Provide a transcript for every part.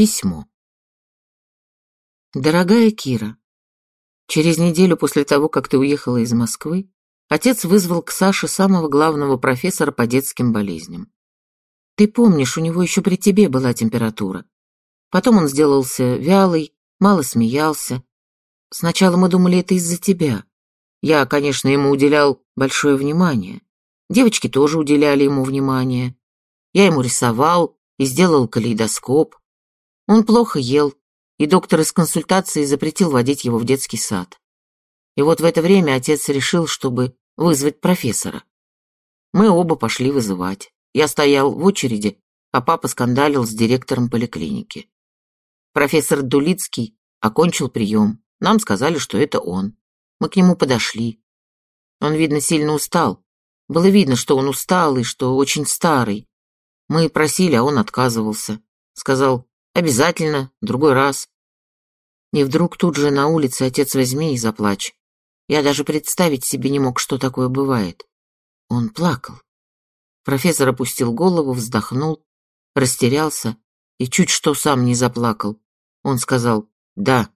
Письмо. Дорогая Кира, через неделю после того, как ты уехала из Москвы, отец вызвал к Саше самого главного профессора по детским болезням. Ты помнишь, у него еще при тебе была температура. Потом он сделался вялый, мало смеялся. Сначала мы думали, это из-за тебя. Я, конечно, ему уделял большое внимание. Девочки тоже уделяли ему внимание. Я ему рисовал и сделал калейдоскоп. Он плохо ел, и доктор из консультации запретил водить его в детский сад. И вот в это время отец решил, чтобы вызвать профессора. Мы оба пошли вызывать. Я стоял в очереди, а папа скандалил с директором поликлиники. Профессор Дулицкий окончил прием. Нам сказали, что это он. Мы к нему подошли. Он, видно, сильно устал. Было видно, что он устал и что очень старый. Мы просили, а он отказывался. Сказал, Обязательно, другой раз. И вдруг тут же на улице отец возьми и заплачь. Я даже представить себе не мог, что такое бывает. Он плакал. Профессор опустил голову, вздохнул, растерялся и чуть что сам не заплакал. Он сказал «Да».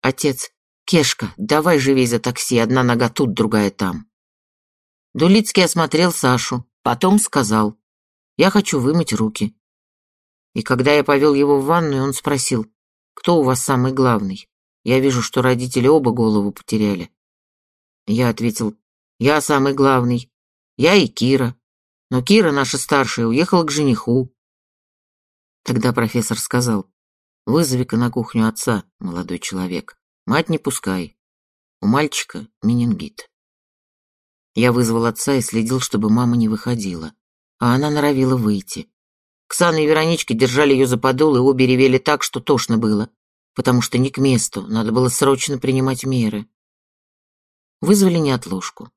«Отец, Кешка, давай живей за такси, одна нога тут, другая там». Дулицкий осмотрел Сашу, потом сказал «Я хочу вымыть руки». И когда я повел его в ванную, он спросил, кто у вас самый главный? Я вижу, что родители оба голову потеряли. Я ответил, я самый главный. Я и Кира. Но Кира, наша старшая, уехала к жениху. Тогда профессор сказал, вызови-ка на кухню отца, молодой человек. Мать не пускай. У мальчика менингит. Я вызвал отца и следил, чтобы мама не выходила. А она норовила выйти. Ксана и Вероничка держали ее за подол, и обе ревели так, что тошно было, потому что не к месту, надо было срочно принимать меры. Вызвали неотложку.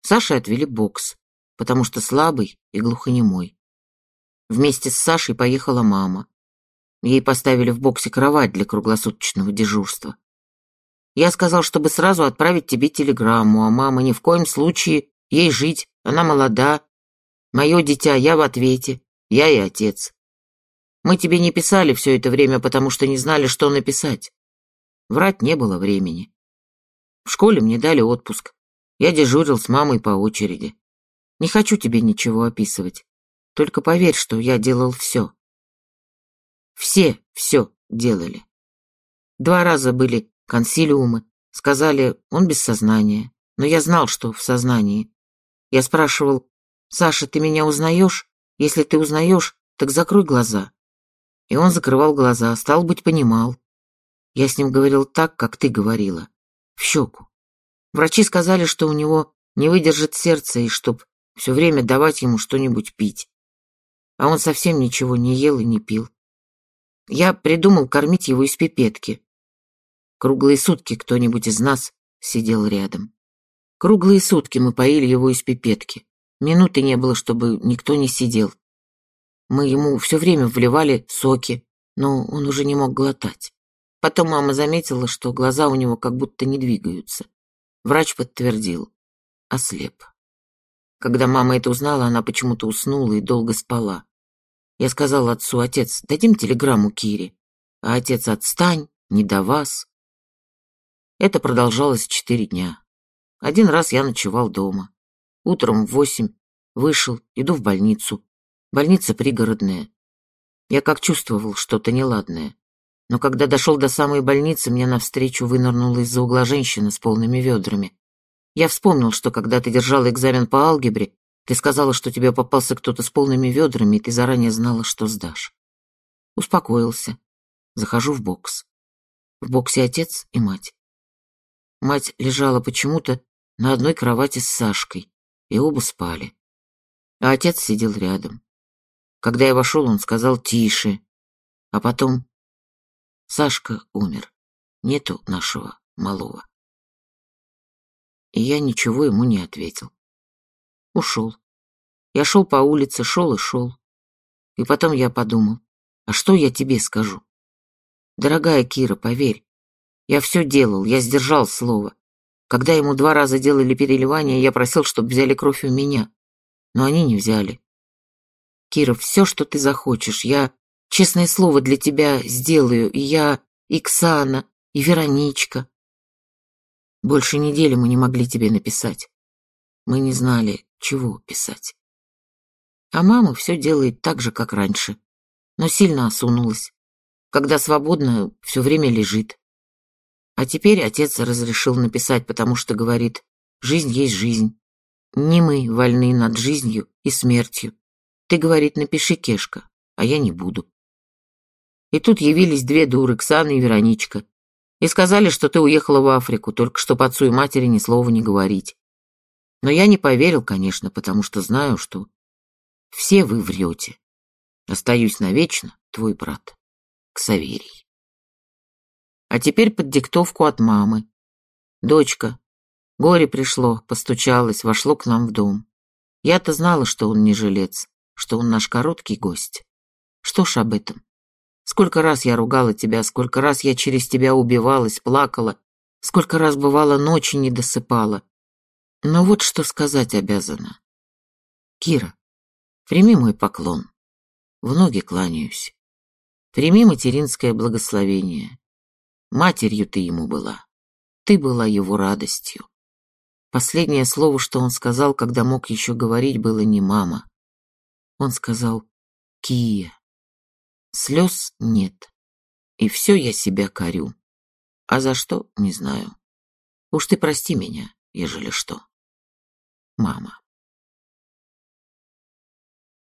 Саше отвели бокс, потому что слабый и глухонемой. Вместе с Сашей поехала мама. Ей поставили в боксе кровать для круглосуточного дежурства. Я сказал, чтобы сразу отправить тебе телеграмму, а мама ни в коем случае, ей жить, она молода. Мое дитя, я в ответе. Я и отец. Мы тебе не писали все это время, потому что не знали, что написать. Врать не было времени. В школе мне дали отпуск. Я дежурил с мамой по очереди. Не хочу тебе ничего описывать. Только поверь, что я делал все. Все все делали. Два раза были консилиумы. Сказали, он без сознания. Но я знал, что в сознании. Я спрашивал, «Саша, ты меня узнаешь?» Если ты узнаешь, так закрой глаза. И он закрывал глаза, стал быть, понимал. Я с ним говорил так, как ты говорила, в щеку. Врачи сказали, что у него не выдержит сердце, и чтоб все время давать ему что-нибудь пить. А он совсем ничего не ел и не пил. Я придумал кормить его из пипетки. Круглые сутки кто-нибудь из нас сидел рядом. Круглые сутки мы поили его из пипетки. Минуты не было, чтобы никто не сидел. Мы ему все время вливали соки, но он уже не мог глотать. Потом мама заметила, что глаза у него как будто не двигаются. Врач подтвердил. Ослеп. Когда мама это узнала, она почему-то уснула и долго спала. Я сказал отцу, отец, дадим телеграмму Кире. А отец, отстань, не до вас. Это продолжалось четыре дня. Один раз я ночевал дома. Утром в восемь вышел, иду в больницу. Больница пригородная. Я как чувствовал что-то неладное. Но когда дошел до самой больницы, мне навстречу вынырнула из-за угла женщина с полными ведрами. Я вспомнил, что когда ты держала экзамен по алгебре, ты сказала, что тебе попался кто-то с полными ведрами, и ты заранее знала, что сдашь. Успокоился. Захожу в бокс. В боксе отец и мать. Мать лежала почему-то на одной кровати с Сашкой и оба спали. А отец сидел рядом. Когда я вошел, он сказал «тише», а потом «Сашка умер, нету нашего малого». И я ничего ему не ответил. Ушел. Я шел по улице, шел и шел. И потом я подумал, а что я тебе скажу? Дорогая Кира, поверь, я все делал, я сдержал слово. Когда ему два раза делали переливание, я просил, чтобы взяли кровь у меня. Но они не взяли. Кира, все, что ты захочешь, я Честное слово, для тебя сделаю и я, и Ксана, и Вероничка. Больше недели мы не могли тебе написать. Мы не знали, чего писать. А мама все делает так же, как раньше, но сильно осунулась. Когда свободно, все время лежит. А теперь отец разрешил написать, потому что говорит, жизнь есть жизнь. Не мы вольны над жизнью и смертью. Ты, говорит, напиши, Кешка, а я не буду. И тут явились две дуры, Ксана и Вероничка, и сказали, что ты уехала в Африку, только чтоб отцу и матери ни слова не говорить. Но я не поверил, конечно, потому что знаю, что все вы врете. Остаюсь навечно, твой брат, Ксаверий. А теперь под диктовку от мамы. Дочка, горе пришло, постучалось, вошло к нам в дом. Я-то знала, что он не жилец, что он наш короткий гость. Что ж об этом? Сколько раз я ругала тебя, сколько раз я через тебя убивалась, плакала, сколько раз бывало ночи не досыпала. Но вот что сказать обязана. Кира, прими мой поклон. В ноги кланяюсь. Прими материнское благословение. Матерью ты ему была. Ты была его радостью. Последнее слово, что он сказал, когда мог еще говорить, было не «мама». Он сказал «Кия». Слез нет. И все я себя корю. А за что, не знаю. Уж ты прости меня, ежели что. Мама.